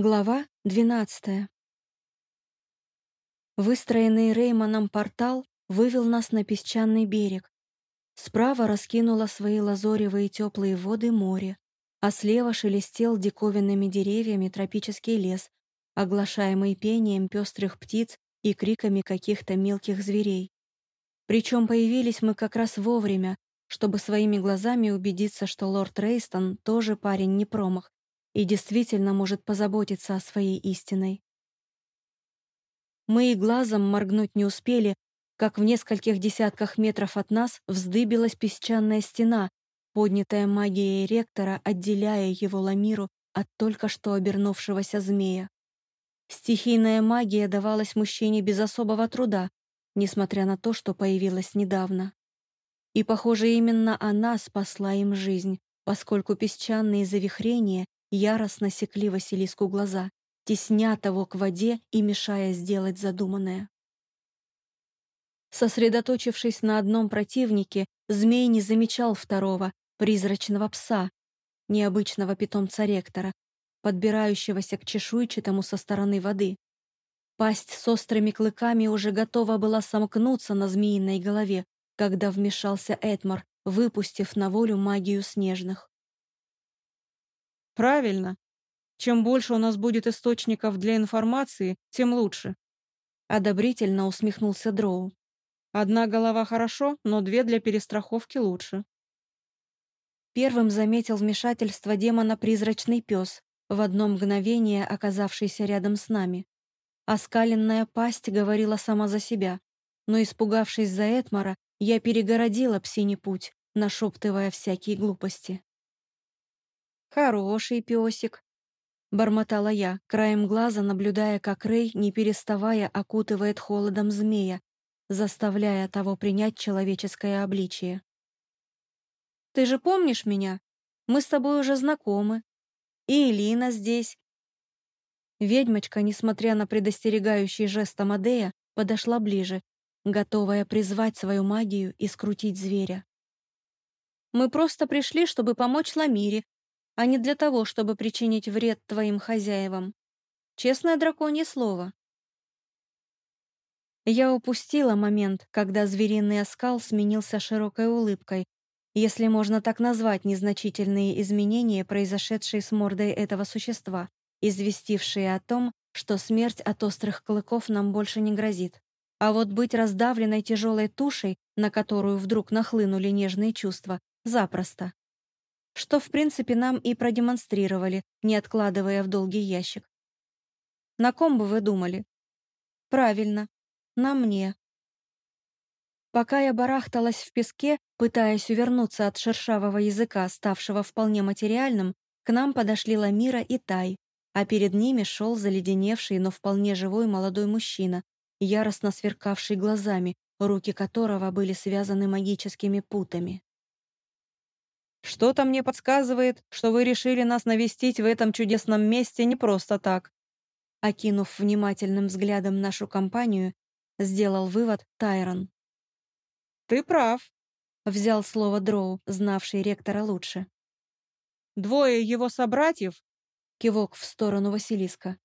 Глава 12. Выстроенный Реймоном портал вывел нас на песчаный берег. Справа раскинуло свои лазоревые теплые воды море, а слева шелестел диковинными деревьями тропический лес, оглашаемый пением пестрых птиц и криками каких-то мелких зверей. Причем появились мы как раз вовремя, чтобы своими глазами убедиться, что лорд Рейстон тоже парень не промах, и действительно может позаботиться о своей истиной. Мы и глазом моргнуть не успели, как в нескольких десятках метров от нас вздыбилась песчаная стена, поднятая магией ректора, отделяя его ламиру от только что обернувшегося змея. Стихийная магия давалась мужчине без особого труда, несмотря на то, что появилась недавно. И, похоже, именно она спасла им жизнь, поскольку песчаные завихрения яростно секли Василиску глаза, тесня того к воде и мешая сделать задуманное. Сосредоточившись на одном противнике, змей не замечал второго, призрачного пса, необычного питомца ректора, подбирающегося к чешуйчатому со стороны воды. Пасть с острыми клыками уже готова была сомкнуться на змеиной голове, когда вмешался Эдмар, выпустив на волю магию снежных. Правильно. Чем больше у нас будет источников для информации, тем лучше. Одобрительно усмехнулся Дроу. Одна голова хорошо, но две для перестраховки лучше. Первым заметил вмешательство демона призрачный пес, в одно мгновение оказавшийся рядом с нами. Оскаленная пасть говорила сама за себя, но, испугавшись за Этмара, я перегородила псиний путь, нашептывая всякие глупости. «Хороший песик», — бормотала я, краем глаза наблюдая, как Рэй, не переставая, окутывает холодом змея, заставляя того принять человеческое обличие. «Ты же помнишь меня? Мы с тобой уже знакомы. И Элина здесь». Ведьмочка, несмотря на предостерегающий жест Амадея, подошла ближе, готовая призвать свою магию и скрутить зверя. «Мы просто пришли, чтобы помочь Ламире, а не для того, чтобы причинить вред твоим хозяевам. Честное драконье слово. Я упустила момент, когда звериный оскал сменился широкой улыбкой, если можно так назвать незначительные изменения, произошедшие с мордой этого существа, известившие о том, что смерть от острых клыков нам больше не грозит. А вот быть раздавленной тяжелой тушей, на которую вдруг нахлынули нежные чувства, запросто что, в принципе, нам и продемонстрировали, не откладывая в долгий ящик. На ком бы вы думали? Правильно, на мне. Пока я барахталась в песке, пытаясь увернуться от шершавого языка, ставшего вполне материальным, к нам подошли Ламира и Тай, а перед ними шел заледеневший, но вполне живой молодой мужчина, яростно сверкавший глазами, руки которого были связаны магическими путами. Что-то мне подсказывает, что вы решили нас навестить в этом чудесном месте не просто так. Окинув внимательным взглядом нашу компанию, сделал вывод Тайрон. Ты прав, взял слово Дроу, знавший ректора лучше. Двое его собратьев, кивок в сторону Василиска,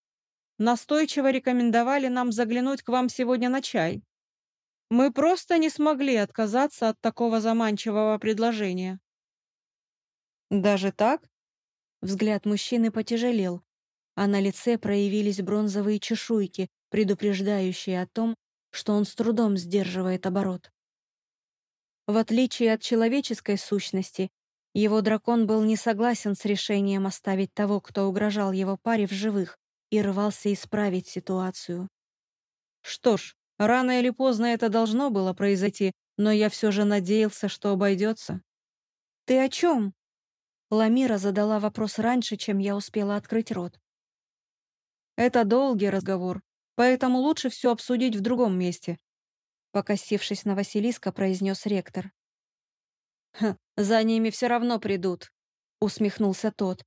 настойчиво рекомендовали нам заглянуть к вам сегодня на чай. Мы просто не смогли отказаться от такого заманчивого предложения. «Даже так?» Взгляд мужчины потяжелел, а на лице проявились бронзовые чешуйки, предупреждающие о том, что он с трудом сдерживает оборот. В отличие от человеческой сущности, его дракон был не согласен с решением оставить того, кто угрожал его паре в живых, и рвался исправить ситуацию. Что ж, рано или поздно это должно было произойти, но я все же надеялся, что обойдется. «Ты о чем?» Ламира задала вопрос раньше, чем я успела открыть рот. «Это долгий разговор, поэтому лучше все обсудить в другом месте», покосившись на Василиска, произнес ректор. «Ха, за ними все равно придут», усмехнулся тот.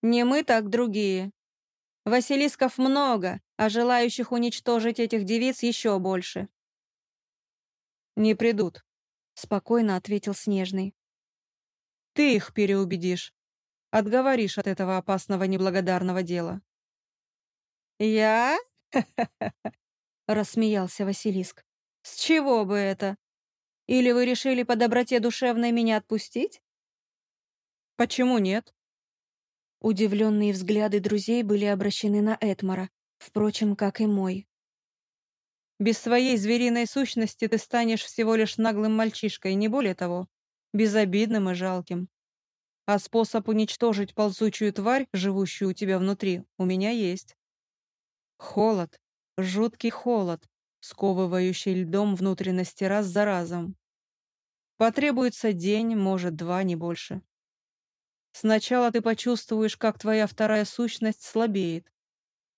«Не мы, так другие. Василисков много, а желающих уничтожить этих девиц еще больше». «Не придут», — спокойно ответил Снежный. Ты их переубедишь. Отговоришь от этого опасного неблагодарного дела. «Я?» — рассмеялся Василиск. «С чего бы это? Или вы решили по доброте душевной меня отпустить?» «Почему нет?» Удивленные взгляды друзей были обращены на Этмара, впрочем, как и мой. «Без своей звериной сущности ты станешь всего лишь наглым мальчишкой, не более того, безобидным и жалким. А способ уничтожить ползучую тварь, живущую у тебя внутри, у меня есть. Холод, жуткий холод, сковывающий льдом внутренности раз за разом. Потребуется день, может, два, не больше. Сначала ты почувствуешь, как твоя вторая сущность слабеет,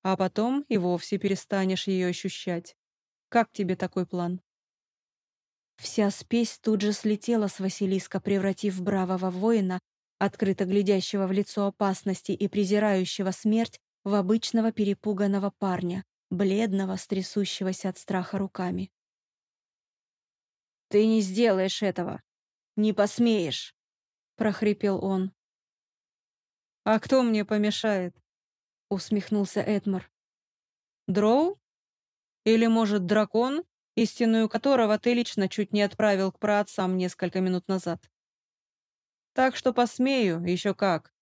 а потом и вовсе перестанешь ее ощущать. Как тебе такой план? Вся спесь тут же слетела с Василиска, превратив бравого воина, открыто глядящего в лицо опасности и презирающего смерть, в обычного перепуганного парня, бледного, стрясущегося от страха руками. «Ты не сделаешь этого! Не посмеешь!» — прохрипел он. «А кто мне помешает?» — усмехнулся Эдмар. «Дроу? Или, может, дракон, истинную которого ты лично чуть не отправил к праотцам несколько минут назад? Так что посмею, еще как,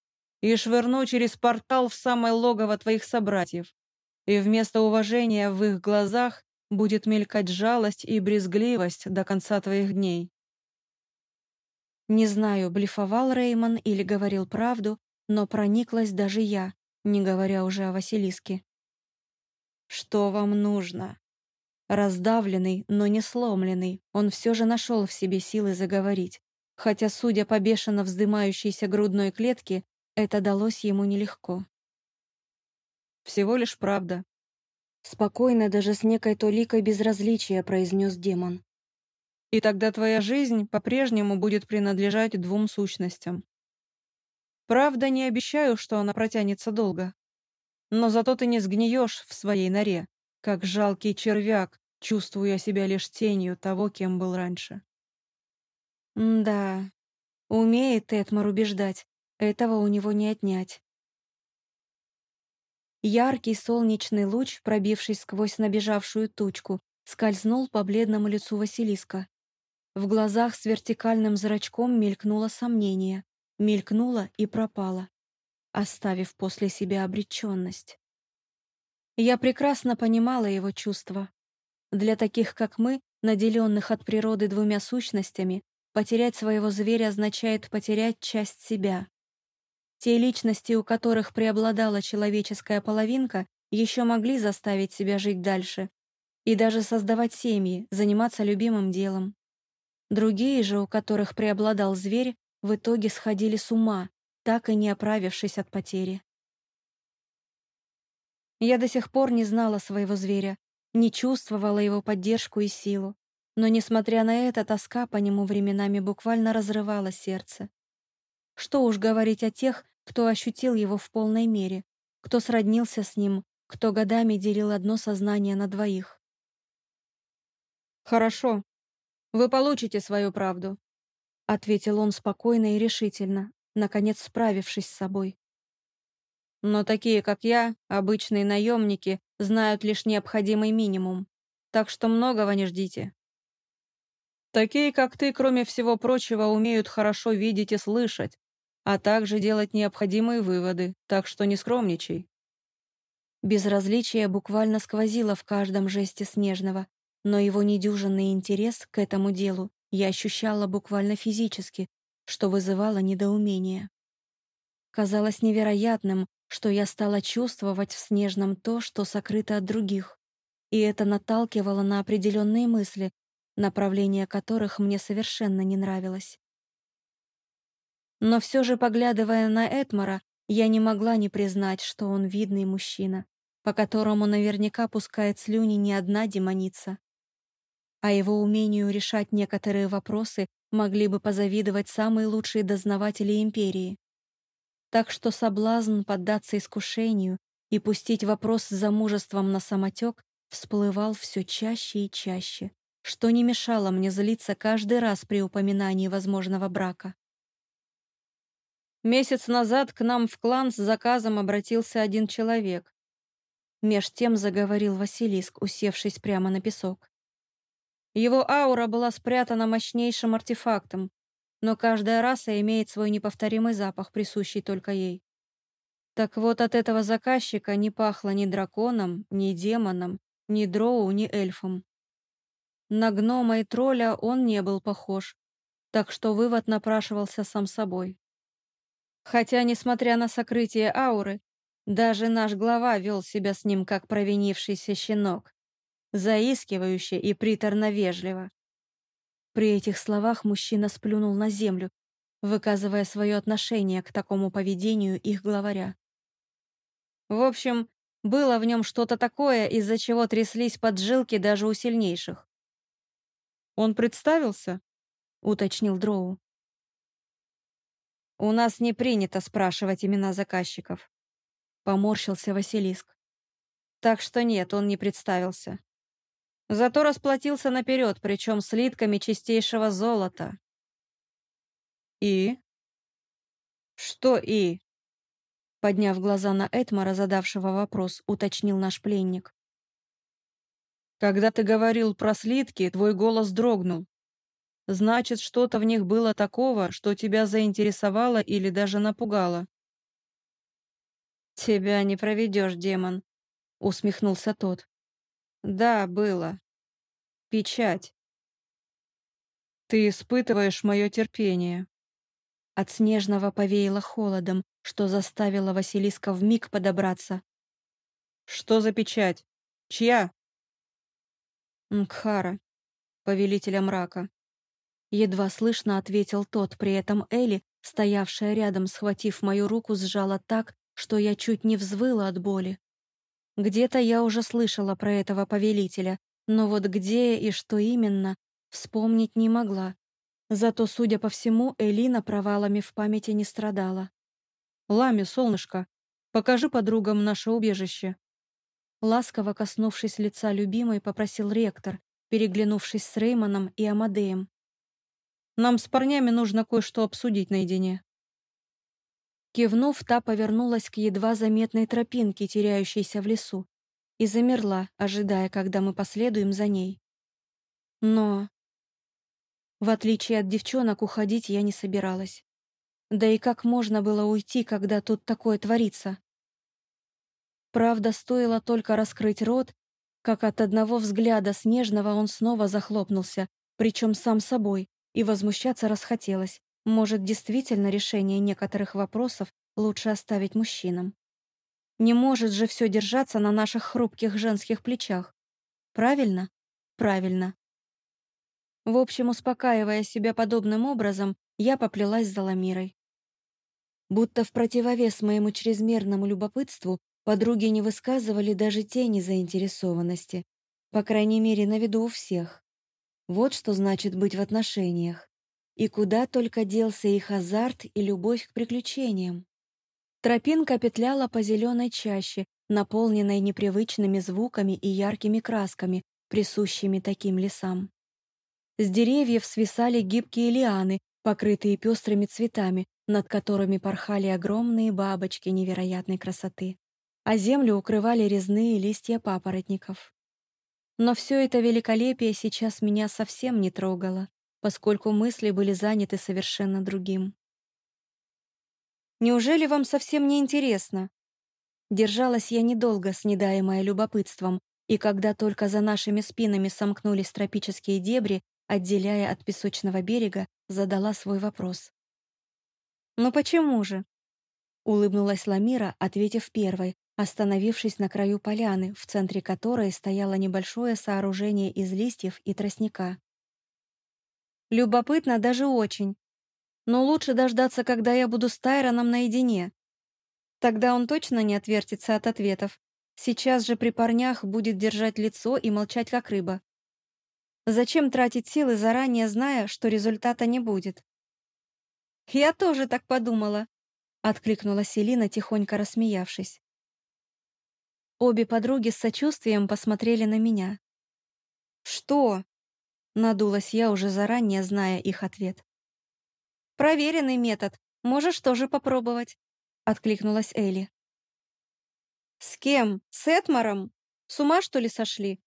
и швырну через портал в самое логово твоих собратьев, и вместо уважения в их глазах будет мелькать жалость и брезгливость до конца твоих дней. Не знаю, блефовал Реймон или говорил правду, но прониклась даже я, не говоря уже о Василиске. «Что вам нужно?» Раздавленный, но не сломленный, он все же нашел в себе силы заговорить, хотя, судя по бешено вздымающейся грудной клетке, это далось ему нелегко. «Всего лишь правда», — спокойно, даже с некой толикой безразличия произнес демон. «И тогда твоя жизнь по-прежнему будет принадлежать двум сущностям. Правда, не обещаю, что она протянется долго. Но зато ты не сгниешь в своей норе, как жалкий червяк, чувствуя себя лишь тенью того, кем был раньше. да, умеет Этмар убеждать, этого у него не отнять. Яркий солнечный луч, пробившись сквозь набежавшую тучку, скользнул по бледному лицу Василиска. В глазах с вертикальным зрачком мелькнуло сомнение мелькнула и пропала, оставив после себя обреченность. Я прекрасно понимала его чувства. Для таких, как мы, наделенных от природы двумя сущностями, потерять своего зверя означает потерять часть себя. Те личности, у которых преобладала человеческая половинка, еще могли заставить себя жить дальше и даже создавать семьи, заниматься любимым делом. Другие же, у которых преобладал зверь, в итоге сходили с ума, так и не оправившись от потери. Я до сих пор не знала своего зверя, не чувствовала его поддержку и силу, но, несмотря на это, тоска по нему временами буквально разрывала сердце. Что уж говорить о тех, кто ощутил его в полной мере, кто сроднился с ним, кто годами делил одно сознание на двоих. «Хорошо, вы получите свою правду», — ответил он спокойно и решительно, наконец справившись с собой. «Но такие, как я, обычные наемники, знают лишь необходимый минимум, так что многого не ждите. Такие, как ты, кроме всего прочего, умеют хорошо видеть и слышать, а также делать необходимые выводы, так что не скромничай». Безразличие буквально сквозило в каждом жесте Снежного, но его недюжинный интерес к этому делу я ощущала буквально физически, что вызывало недоумение. Казалось невероятным, что я стала чувствовать в Снежном то, что сокрыто от других, и это наталкивало на определенные мысли, направление которых мне совершенно не нравилось. Но все же, поглядывая на Этмара, я не могла не признать, что он видный мужчина, по которому наверняка пускает слюни не одна демоница а его умению решать некоторые вопросы могли бы позавидовать самые лучшие дознаватели империи. Так что соблазн поддаться искушению и пустить вопрос с замужеством на самотек всплывал все чаще и чаще, что не мешало мне злиться каждый раз при упоминании возможного брака. Месяц назад к нам в клан с заказом обратился один человек. Меж тем заговорил Василиск, усевшись прямо на песок. Его аура была спрятана мощнейшим артефактом, но каждая раса имеет свой неповторимый запах, присущий только ей. Так вот, от этого заказчика не пахло ни драконом, ни демоном, ни дроу, ни эльфом. На гнома и тролля он не был похож, так что вывод напрашивался сам собой. Хотя, несмотря на сокрытие ауры, даже наш глава вел себя с ним как провинившийся щенок, заискивающе и приторно вежливо. При этих словах мужчина сплюнул на землю, выказывая свое отношение к такому поведению их главаря. В общем, было в нем что-то такое, из-за чего тряслись поджилки даже у сильнейших. «Он представился?» — уточнил Дроу. «У нас не принято спрашивать имена заказчиков», — поморщился Василиск. «Так что нет, он не представился. Зато расплатился наперед, причем слитками чистейшего золота». «И?» «Что «и»?» Подняв глаза на Этмара, задавшего вопрос, уточнил наш пленник. «Когда ты говорил про слитки, твой голос дрогнул. Значит, что-то в них было такого, что тебя заинтересовало или даже напугало». «Тебя не проведешь, демон», — усмехнулся тот. «Да, было. Печать. Ты испытываешь мое терпение». От снежного повеяло холодом, что заставило Василиска вмиг подобраться. «Что за печать? Чья?» «Мкхара, повелителя мрака». Едва слышно ответил тот, при этом Эли, стоявшая рядом, схватив мою руку, сжала так, что я чуть не взвыла от боли. Где-то я уже слышала про этого повелителя, но вот где и что именно, вспомнить не могла. Зато, судя по всему, Элина провалами в памяти не страдала. «Лами, солнышко, покажи подругам наше убежище». Ласково коснувшись лица любимой, попросил ректор, переглянувшись с Реймоном и Амадеем. «Нам с парнями нужно кое-что обсудить наедине». Кивнув, та повернулась к едва заметной тропинке, теряющейся в лесу, и замерла, ожидая, когда мы последуем за ней. Но в отличие от девчонок, уходить я не собиралась. Да и как можно было уйти, когда тут такое творится? Правда, стоило только раскрыть рот, как от одного взгляда снежного он снова захлопнулся, причем сам собой, и возмущаться расхотелось. Может, действительно решение некоторых вопросов лучше оставить мужчинам. Не может же все держаться на наших хрупких женских плечах. Правильно? Правильно. В общем, успокаивая себя подобным образом, я поплелась за Ламирой. Будто в противовес моему чрезмерному любопытству подруги не высказывали даже тени заинтересованности, по крайней мере, на виду у всех. Вот что значит быть в отношениях. И куда только делся их азарт и любовь к приключениям. Тропинка петляла по зеленой чаще, наполненной непривычными звуками и яркими красками, присущими таким лесам. С деревьев свисали гибкие лианы, покрытые пестрыми цветами, над которыми порхали огромные бабочки невероятной красоты, а землю укрывали резные листья папоротников. Но все это великолепие сейчас меня совсем не трогало, поскольку мысли были заняты совершенно другим. «Неужели вам совсем не интересно?» Держалась я недолго, снедаемая любопытством, и когда только за нашими спинами сомкнулись тропические дебри, отделяя от песочного берега, задала свой вопрос. «Ну почему же?» Улыбнулась Ламира, ответив первой, остановившись на краю поляны, в центре которой стояло небольшое сооружение из листьев и тростника. «Любопытно даже очень. Но лучше дождаться, когда я буду с Тайроном наедине. Тогда он точно не отвертится от ответов. Сейчас же при парнях будет держать лицо и молчать как рыба. Зачем тратить силы, заранее зная, что результата не будет? «Я тоже так подумала», — откликнула Селина, тихонько рассмеявшись. Обе подруги с сочувствием посмотрели на меня. «Что?» — надулась я, уже заранее зная их ответ. «Проверенный метод. Можешь тоже попробовать», — откликнулась Элли. «С кем? С Этмаром? С ума, что ли, сошли?»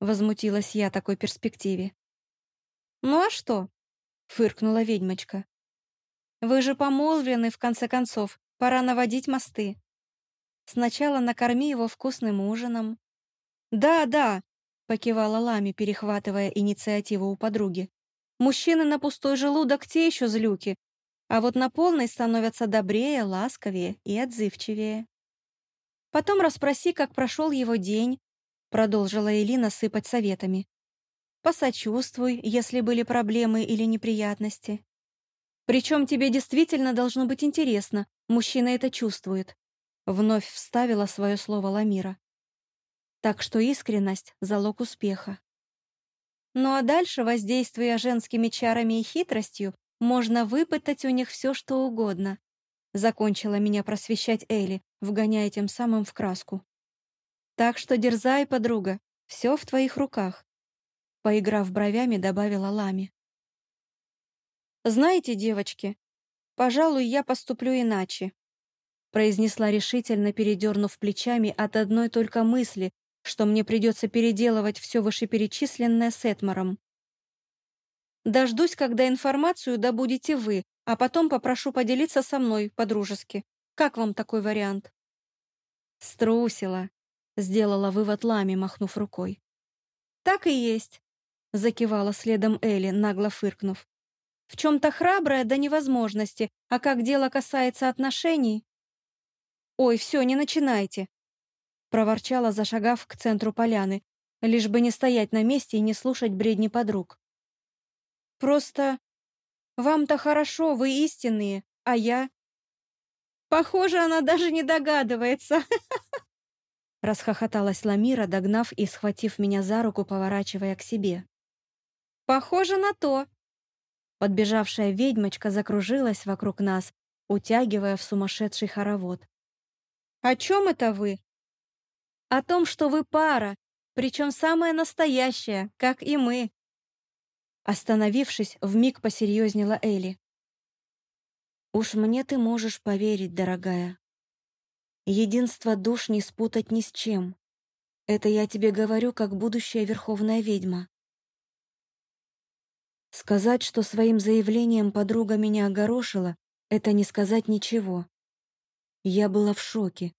Возмутилась я такой перспективе. «Ну а что?» — фыркнула ведьмочка. «Вы же помолвлены, в конце концов. Пора наводить мосты. Сначала накорми его вкусным ужином». «Да, да», — покивала Лами, перехватывая инициативу у подруги. «Мужчины на пустой желудок те еще злюки, а вот на полной становятся добрее, ласковее и отзывчивее». «Потом расспроси, как прошел его день», — продолжила Элина сыпать советами. «Посочувствуй, если были проблемы или неприятности. Причем тебе действительно должно быть интересно, мужчина это чувствует», — вновь вставила свое слово Ламира. Так что искренность — залог успеха. Ну а дальше, воздействуя женскими чарами и хитростью, можно выпытать у них все, что угодно. Закончила меня просвещать Элли, вгоняя тем самым в краску. Так что дерзай, подруга, все в твоих руках. Поиграв бровями, добавила Лами. «Знаете, девочки, пожалуй, я поступлю иначе», произнесла решительно, передернув плечами от одной только мысли, что мне придется переделывать все вышеперечисленное с Этмаром. Дождусь, когда информацию добудете вы, а потом попрошу поделиться со мной по-дружески. Как вам такой вариант? Струсила, сделала вывод Лами, махнув рукой. Так и есть, закивала следом Элли, нагло фыркнув. В чем-то храбрая до невозможности, а как дело касается отношений... Ой, все, не начинайте, проворчала, зашагав к центру поляны, лишь бы не стоять на месте и не слушать бредни подруг. «Просто вам-то хорошо, вы истинные, а я...» «Похоже, она даже не догадывается!» Расхохоталась Ламира, догнав и схватив меня за руку, поворачивая к себе. «Похоже на то!» Подбежавшая ведьмочка закружилась вокруг нас, утягивая в сумасшедший хоровод. «О чем это вы?» О том, что вы пара, причем самая настоящая, как и мы. Остановившись, вмиг посерьезнела Элли. Уж мне ты можешь поверить, дорогая. Единство душ не спутать ни с чем. Это я тебе говорю, как будущая верховная ведьма. Сказать, что своим заявлением подруга меня огорошила, это не сказать ничего. Я была в шоке,